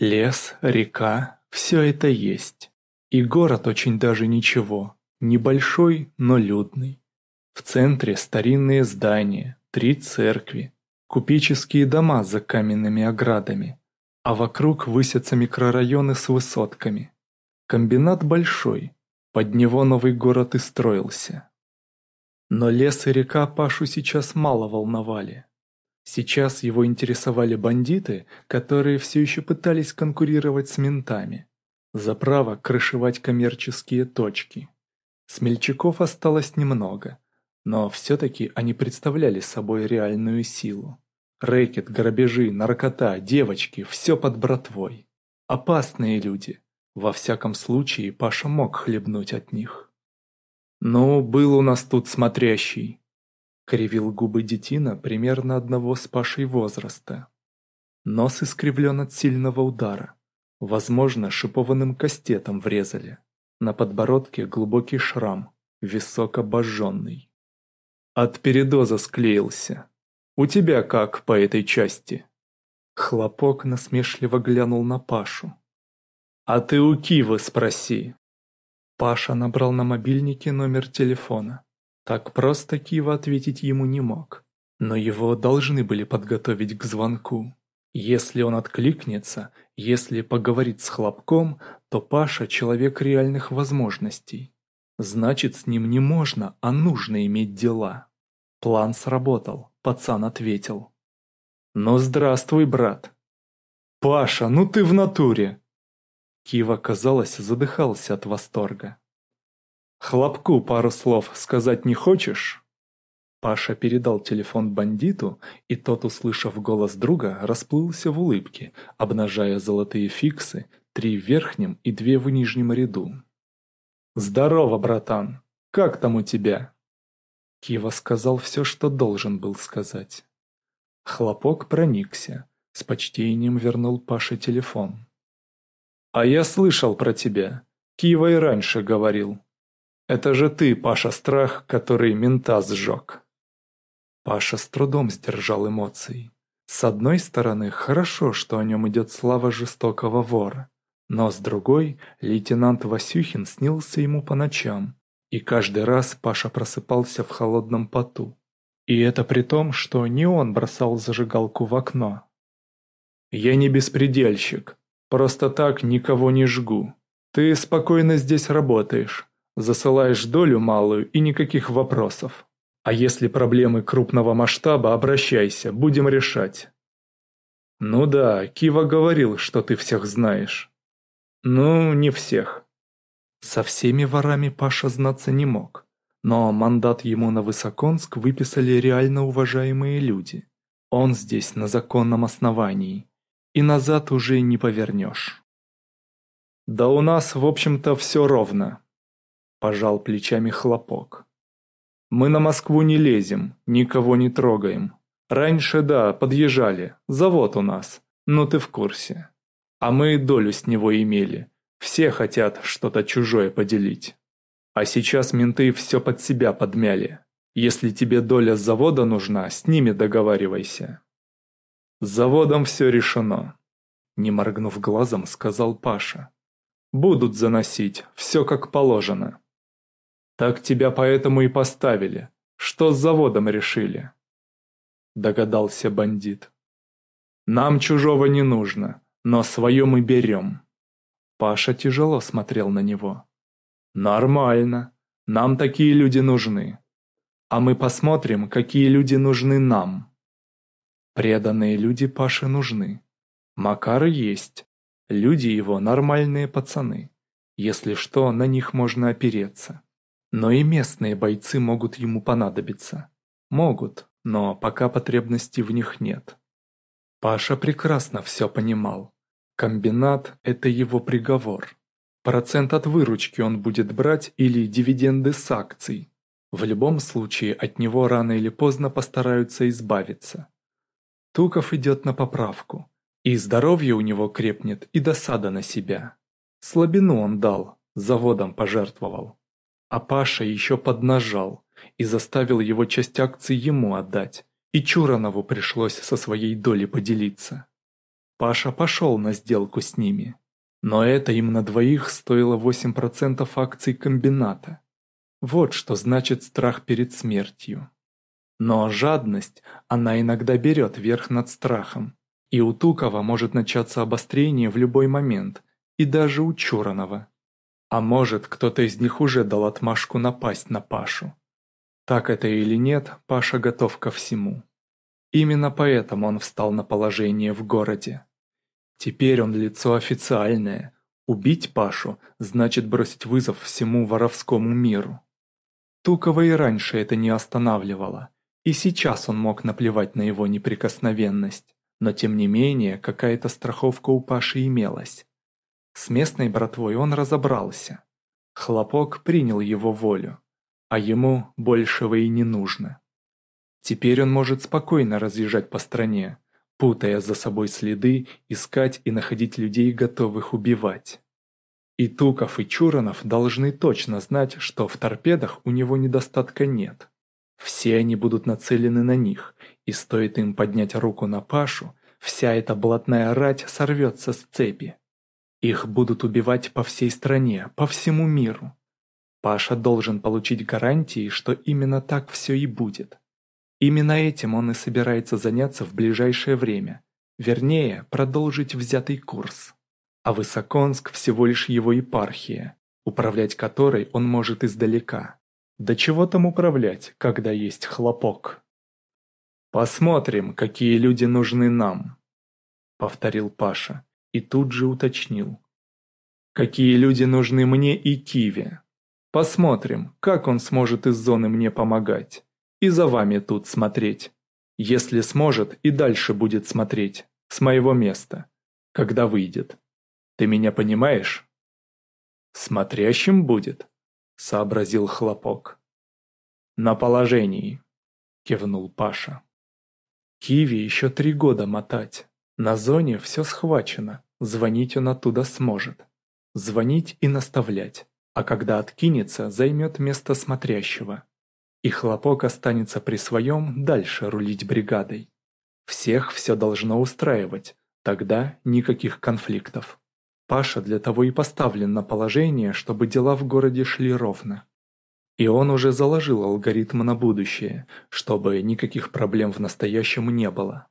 Лес, река – все это есть. И город очень даже ничего. Небольшой, но людный. В центре старинные здания, три церкви, купеческие дома за каменными оградами, а вокруг высятся микрорайоны с высотками. Комбинат большой, под него новый город и строился. Но лес и река Пашу сейчас мало волновали. Сейчас его интересовали бандиты, которые все еще пытались конкурировать с ментами. За право крышевать коммерческие точки. Смельчаков осталось немного, но все-таки они представляли собой реальную силу. Рэкет, грабежи, наркота, девочки – все под братвой. Опасные люди. Во всяком случае, Паша мог хлебнуть от них. «Ну, был у нас тут смотрящий», Кривил губы детина примерно одного с Пашей возраста. Нос искривлен от сильного удара. Возможно, шипованным кастетом врезали. На подбородке глубокий шрам, висок обожженный. От передоза склеился. У тебя как по этой части? Хлопок насмешливо глянул на Пашу. А ты у Кивы спроси. Паша набрал на мобильнике номер телефона. Так просто Кива ответить ему не мог. Но его должны были подготовить к звонку. Если он откликнется, если поговорит с Хлопком, то Паша – человек реальных возможностей. Значит, с ним не можно, а нужно иметь дела. План сработал, пацан ответил. «Ну здравствуй, брат». «Паша, ну ты в натуре!» Кива, казалось, задыхался от восторга. «Хлопку пару слов сказать не хочешь?» Паша передал телефон бандиту, и тот, услышав голос друга, расплылся в улыбке, обнажая золотые фиксы, три в верхнем и две в нижнем ряду. «Здорово, братан! Как там у тебя?» Кива сказал все, что должен был сказать. Хлопок проникся, с почтением вернул Паше телефон. «А я слышал про тебя. Кива и раньше говорил. Это же ты, Паша Страх, который мента сжег. Паша с трудом сдержал эмоции. С одной стороны, хорошо, что о нем идет слава жестокого вора. Но с другой, лейтенант Васюхин снился ему по ночам. И каждый раз Паша просыпался в холодном поту. И это при том, что не он бросал зажигалку в окно. «Я не беспредельщик. Просто так никого не жгу. Ты спокойно здесь работаешь. Засылаешь долю малую и никаких вопросов. А если проблемы крупного масштаба, обращайся, будем решать. Ну да, Кива говорил, что ты всех знаешь. Ну, не всех. Со всеми ворами Паша знаться не мог. Но мандат ему на Высоконск выписали реально уважаемые люди. Он здесь на законном основании. И назад уже не повернешь. Да у нас, в общем-то, все ровно. Пожал плечами хлопок. Мы на Москву не лезем, никого не трогаем. Раньше, да, подъезжали, завод у нас, но ты в курсе. А мы долю с него имели. Все хотят что-то чужое поделить. А сейчас менты все под себя подмяли. Если тебе доля с завода нужна, с ними договаривайся. С заводом все решено. Не моргнув глазом, сказал Паша. Будут заносить, все как положено. Так тебя поэтому и поставили. Что с заводом решили?» Догадался бандит. «Нам чужого не нужно, но свое мы берем». Паша тяжело смотрел на него. «Нормально. Нам такие люди нужны. А мы посмотрим, какие люди нужны нам». Преданные люди Паше нужны. Макар есть. Люди его нормальные пацаны. Если что, на них можно опереться. Но и местные бойцы могут ему понадобиться. Могут, но пока потребности в них нет. Паша прекрасно все понимал. Комбинат – это его приговор. Процент от выручки он будет брать или дивиденды с акций. В любом случае от него рано или поздно постараются избавиться. Туков идет на поправку. И здоровье у него крепнет, и досада на себя. Слабину он дал, заводом пожертвовал. А Паша еще поднажал и заставил его часть акций ему отдать, и Чуранову пришлось со своей долей поделиться. Паша пошел на сделку с ними. Но это им на двоих стоило 8% акций комбината. Вот что значит страх перед смертью. Но жадность, она иногда берет верх над страхом. И у Тукова может начаться обострение в любой момент, и даже у Чуранова. А может, кто-то из них уже дал отмашку напасть на Пашу. Так это или нет, Паша готов ко всему. Именно поэтому он встал на положение в городе. Теперь он лицо официальное. Убить Пашу значит бросить вызов всему воровскому миру. Тукова и раньше это не останавливало, и сейчас он мог наплевать на его неприкосновенность, но тем не менее какая-то страховка у Паши имелась. С местной братвой он разобрался. Хлопок принял его волю, а ему большего и не нужно. Теперь он может спокойно разъезжать по стране, путая за собой следы, искать и находить людей, готовых убивать. И Туков, и Чуранов должны точно знать, что в торпедах у него недостатка нет. Все они будут нацелены на них, и стоит им поднять руку на Пашу, вся эта блатная рать сорвется с цепи. Их будут убивать по всей стране, по всему миру. Паша должен получить гарантии, что именно так все и будет. Именно этим он и собирается заняться в ближайшее время, вернее, продолжить взятый курс. А Высоконск всего лишь его епархия, управлять которой он может издалека. Да чего там управлять, когда есть хлопок? «Посмотрим, какие люди нужны нам», — повторил Паша и тут же уточнил. «Какие люди нужны мне и Киве? Посмотрим, как он сможет из зоны мне помогать» и за вами тут смотреть. Если сможет, и дальше будет смотреть, с моего места, когда выйдет. Ты меня понимаешь? Смотрящим будет, сообразил Хлопок. На положении, кивнул Паша. Киви еще три года мотать. На зоне все схвачено, звонить он оттуда сможет. Звонить и наставлять, а когда откинется, займет место смотрящего. И хлопок останется при своем дальше рулить бригадой. Всех все должно устраивать, тогда никаких конфликтов. Паша для того и поставлен на положение, чтобы дела в городе шли ровно. И он уже заложил алгоритм на будущее, чтобы никаких проблем в настоящем не было.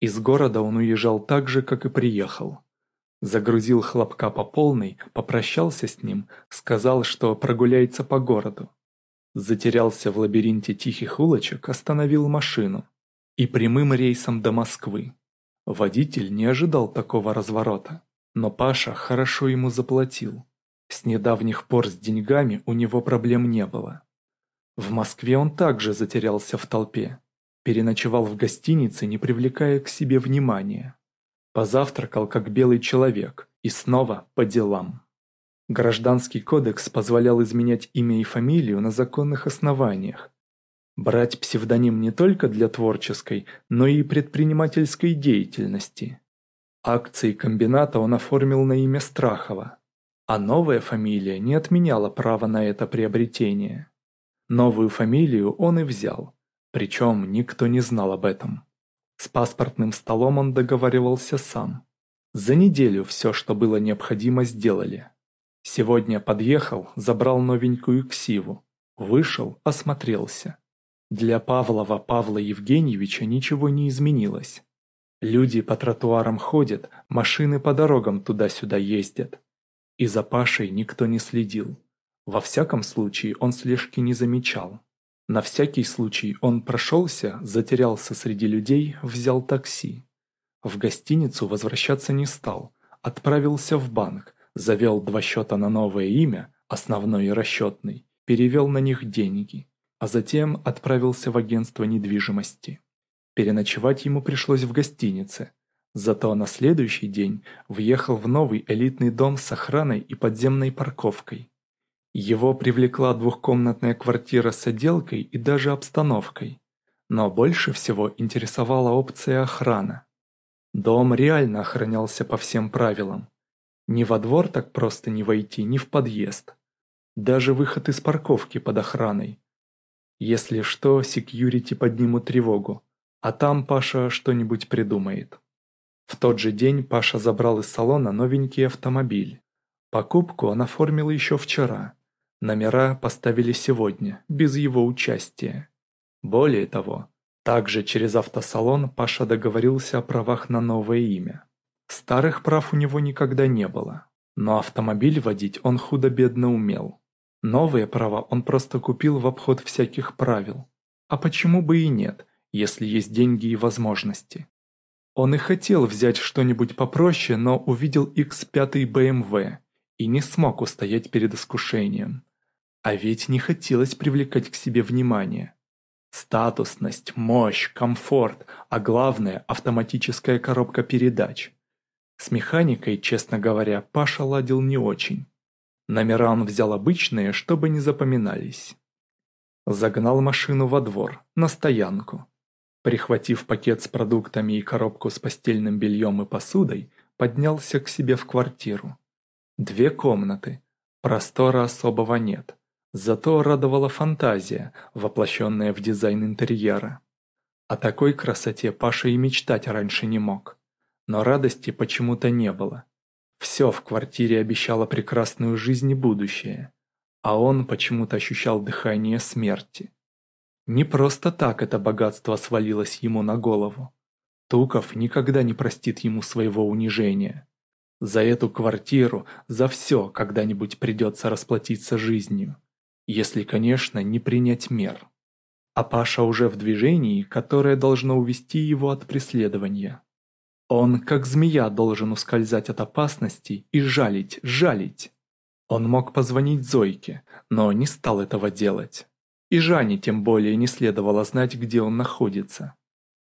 Из города он уезжал так же, как и приехал. Загрузил хлопка по полной, попрощался с ним, сказал, что прогуляется по городу затерялся в лабиринте тихих улочек, остановил машину. И прямым рейсом до Москвы. Водитель не ожидал такого разворота, но Паша хорошо ему заплатил. С недавних пор с деньгами у него проблем не было. В Москве он также затерялся в толпе. Переночевал в гостинице, не привлекая к себе внимания. Позавтракал как белый человек и снова по делам. Гражданский кодекс позволял изменять имя и фамилию на законных основаниях. Брать псевдоним не только для творческой, но и предпринимательской деятельности. Акции комбината он оформил на имя Страхова, а новая фамилия не отменяла права на это приобретение. Новую фамилию он и взял, причем никто не знал об этом. С паспортным столом он договаривался сам. За неделю все, что было необходимо, сделали. Сегодня подъехал, забрал новенькую ксиву. Вышел, осмотрелся. Для Павлова Павла Евгеньевича ничего не изменилось. Люди по тротуарам ходят, машины по дорогам туда-сюда ездят. И за Пашей никто не следил. Во всяком случае он слежки не замечал. На всякий случай он прошелся, затерялся среди людей, взял такси. В гостиницу возвращаться не стал, отправился в банк, завел два счета на новое имя, основной и расчетный, перевел на них деньги, а затем отправился в агентство недвижимости. Переночевать ему пришлось в гостинице, зато на следующий день въехал в новый элитный дом с охраной и подземной парковкой. Его привлекла двухкомнатная квартира с отделкой и даже обстановкой. Но больше всего интересовала опция охрана. Дом реально охранялся по всем правилам. Ни во двор так просто не войти, ни в подъезд. Даже выход из парковки под охраной. Если что, секьюрити поднимут тревогу, а там Паша что-нибудь придумает. В тот же день Паша забрал из салона новенький автомобиль. Покупку он оформил еще вчера. Номера поставили сегодня, без его участия. Более того, также через автосалон Паша договорился о правах на новое имя. Старых прав у него никогда не было, но автомобиль водить он худо-бедно умел. Новые права он просто купил в обход всяких правил. А почему бы и нет, если есть деньги и возможности? Он и хотел взять что-нибудь попроще, но увидел X5 BMW и не смог устоять перед искушением. А ведь не хотелось привлекать к себе внимание. Статусность, мощь, комфорт, а главное – автоматическая коробка передач. С механикой, честно говоря, Паша ладил не очень. Номера он взял обычные, чтобы не запоминались. Загнал машину во двор, на стоянку. Прихватив пакет с продуктами и коробку с постельным бельем и посудой, поднялся к себе в квартиру. Две комнаты. Простора особого нет. Зато радовала фантазия, воплощенная в дизайн интерьера. О такой красоте Паша и мечтать раньше не мог. Но радости почему-то не было. Все в квартире обещало прекрасную жизнь и будущее. А он почему-то ощущал дыхание смерти. Не просто так это богатство свалилось ему на голову. Туков никогда не простит ему своего унижения. За эту квартиру, за все когда-нибудь придется расплатиться жизнью. Если, конечно, не принять мер. А Паша уже в движении, которое должно увести его от преследования. Он, как змея, должен ускользать от опасности и жалить, жалить. Он мог позвонить Зойке, но не стал этого делать. И Жане тем более не следовало знать, где он находится.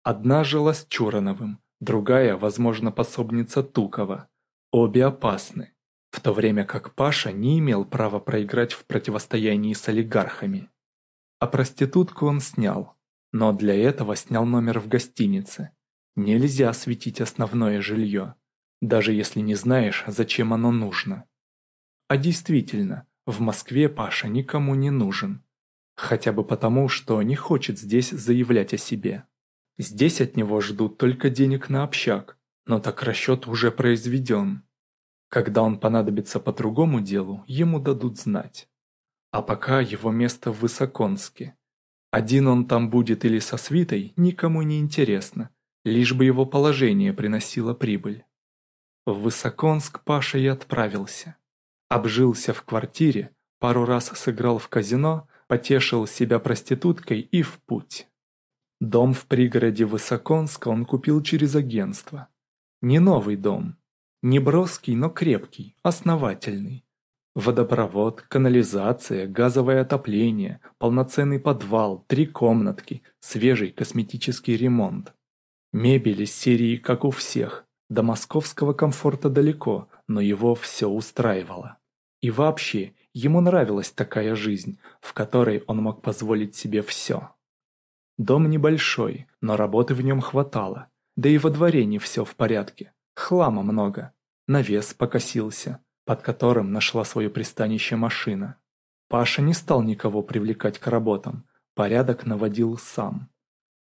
Одна жила с Чурановым, другая, возможно, пособница Тукова. Обе опасны, в то время как Паша не имел права проиграть в противостоянии с олигархами. А проститутку он снял, но для этого снял номер в гостинице. Нельзя осветить основное жилье, даже если не знаешь, зачем оно нужно. А действительно, в Москве Паша никому не нужен. Хотя бы потому, что не хочет здесь заявлять о себе. Здесь от него ждут только денег на общак, но так расчет уже произведен. Когда он понадобится по другому делу, ему дадут знать. А пока его место в Высоконске. Один он там будет или со свитой, никому не интересно, лишь бы его положение приносило прибыль. В Высоконск Паша и отправился. Обжился в квартире, пару раз сыграл в казино, потешил себя проституткой и в путь. Дом в пригороде Высоконска он купил через агентство. Не новый дом. Не броский, но крепкий, основательный. Водопровод, канализация, газовое отопление, полноценный подвал, три комнатки, свежий косметический ремонт. Мебель из серии, как у всех. До московского комфорта далеко, но его все устраивало. И вообще, Ему нравилась такая жизнь, в которой он мог позволить себе все. Дом небольшой, но работы в нем хватало, да и во дворе не все в порядке. Хлама много. Навес покосился, под которым нашла свое пристанище машина. Паша не стал никого привлекать к работам, порядок наводил сам.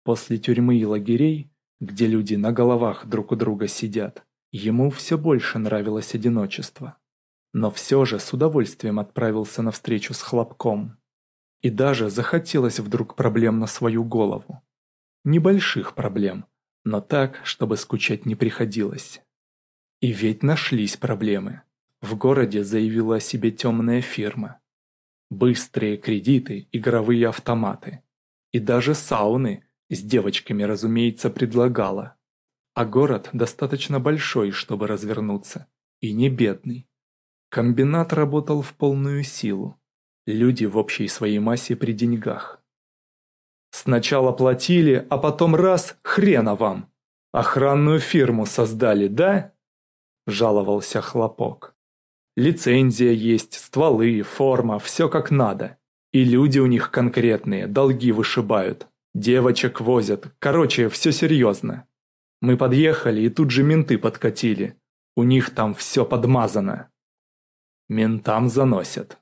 После тюрьмы и лагерей, где люди на головах друг у друга сидят, ему все больше нравилось одиночество но все же с удовольствием отправился на встречу с хлопком. И даже захотелось вдруг проблем на свою голову. Небольших проблем, но так, чтобы скучать не приходилось. И ведь нашлись проблемы. В городе заявила о себе темная фирма. Быстрые кредиты, игровые автоматы. И даже сауны, с девочками, разумеется, предлагала. А город достаточно большой, чтобы развернуться. И не бедный. Комбинат работал в полную силу. Люди в общей своей массе при деньгах. Сначала платили, а потом раз – хрена вам. Охранную фирму создали, да? Жаловался Хлопок. Лицензия есть, стволы, форма, все как надо. И люди у них конкретные, долги вышибают. Девочек возят, короче, все серьезно. Мы подъехали, и тут же менты подкатили. У них там все подмазано. Ментам заносят.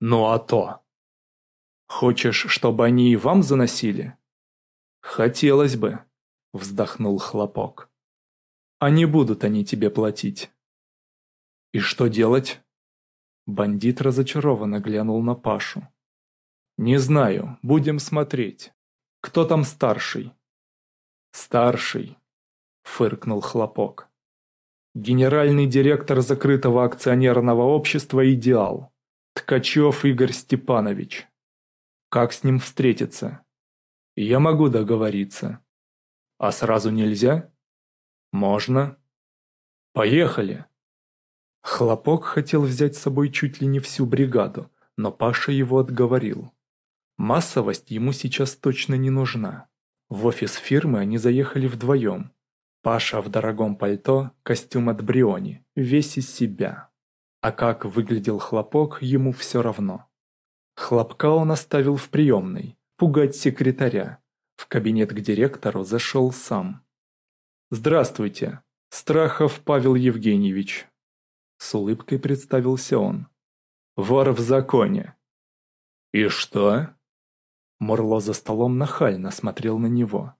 Ну а то. Хочешь, чтобы они и вам заносили? Хотелось бы, вздохнул Хлопок. А не будут они тебе платить. И что делать? Бандит разочарованно глянул на Пашу. Не знаю, будем смотреть. Кто там старший? Старший, фыркнул Хлопок. Генеральный директор закрытого акционерного общества «Идеал». Ткачев Игорь Степанович. Как с ним встретиться? Я могу договориться. А сразу нельзя? Можно. Поехали. Хлопок хотел взять с собой чуть ли не всю бригаду, но Паша его отговорил. Массовость ему сейчас точно не нужна. В офис фирмы они заехали вдвоем. Паша в дорогом пальто, костюм от Бриони, весь из себя. А как выглядел хлопок, ему все равно. Хлопка он оставил в приемной, пугать секретаря. В кабинет к директору зашел сам. «Здравствуйте, Страхов Павел Евгеньевич». С улыбкой представился он. «Вор в законе». «И что?» Морло за столом нахально смотрел на него.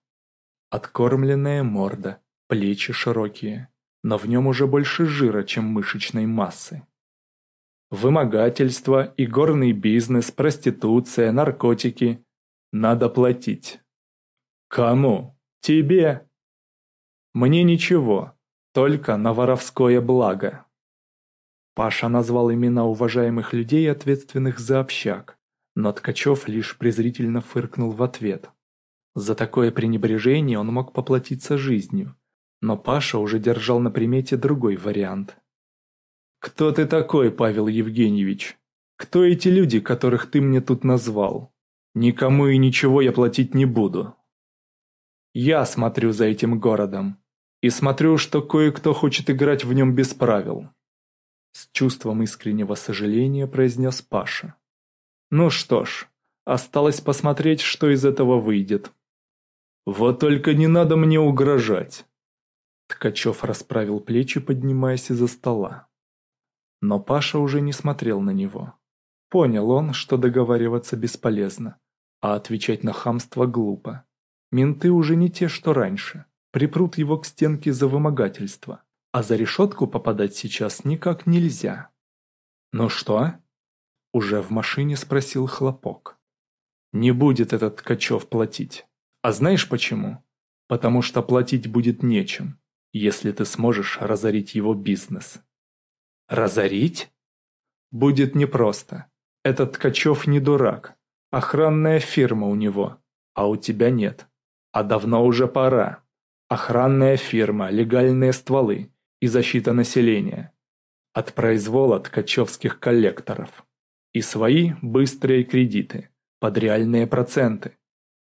Откормленная морда, плечи широкие, но в нем уже больше жира, чем мышечной массы. Вымогательство, игорный бизнес, проституция, наркотики. Надо платить. Кому? Тебе. Мне ничего, только на воровское благо. Паша назвал имена уважаемых людей, ответственных за общак, но Ткачев лишь презрительно фыркнул в ответ. За такое пренебрежение он мог поплатиться жизнью, но Паша уже держал на примете другой вариант – «Кто ты такой, Павел Евгеньевич? Кто эти люди, которых ты мне тут назвал? Никому и ничего я платить не буду». «Я смотрю за этим городом. И смотрю, что кое-кто хочет играть в нем без правил». С чувством искреннего сожаления произнес Паша. «Ну что ж, осталось посмотреть, что из этого выйдет». «Вот только не надо мне угрожать!» Ткачев расправил плечи, поднимаясь из-за стола. Но Паша уже не смотрел на него. Понял он, что договариваться бесполезно, а отвечать на хамство глупо. Менты уже не те, что раньше. Припрут его к стенке за вымогательство. А за решетку попадать сейчас никак нельзя. «Ну что?» Уже в машине спросил Хлопок. «Не будет этот Ткачев платить. А знаешь почему? Потому что платить будет нечем, если ты сможешь разорить его бизнес». Разорить? Будет непросто. Этот Ткачев не дурак. Охранная фирма у него, а у тебя нет. А давно уже пора. Охранная фирма, легальные стволы и защита населения. От произвола ткачевских коллекторов. И свои быстрые кредиты, под реальные проценты.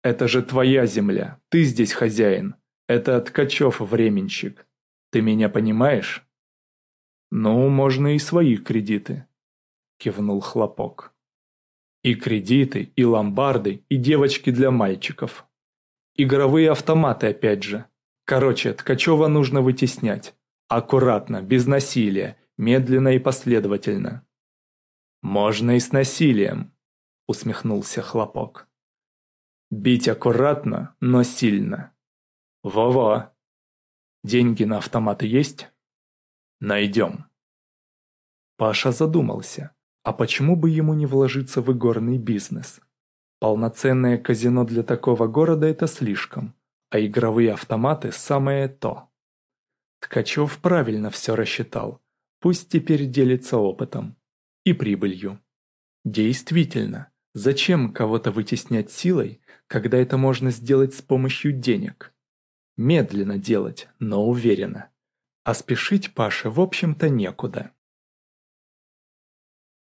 Это же твоя земля, ты здесь хозяин. Это Ткачев временщик. Ты меня понимаешь? «Ну, можно и свои кредиты», – кивнул Хлопок. «И кредиты, и ломбарды, и девочки для мальчиков. Игровые автоматы опять же. Короче, Ткачева нужно вытеснять. Аккуратно, без насилия, медленно и последовательно». «Можно и с насилием», – усмехнулся Хлопок. «Бить аккуратно, но сильно». «Во-во». «Деньги на автоматы есть?» Найдем. Паша задумался, а почему бы ему не вложиться в игорный бизнес? Полноценное казино для такого города это слишком, а игровые автоматы самое то. Ткачев правильно все рассчитал, пусть теперь делится опытом и прибылью. Действительно, зачем кого-то вытеснять силой, когда это можно сделать с помощью денег? Медленно делать, но уверенно. А спешить Паше, в общем-то, некуда.